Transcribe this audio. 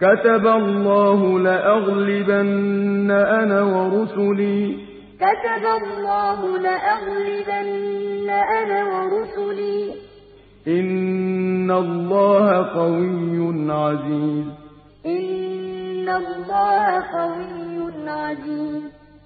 كتب الله لأغلبن أنا ورسلي. كتب الله لأغلبن أنا ورسلي. إن الله قوي عزيز. إن الله قوي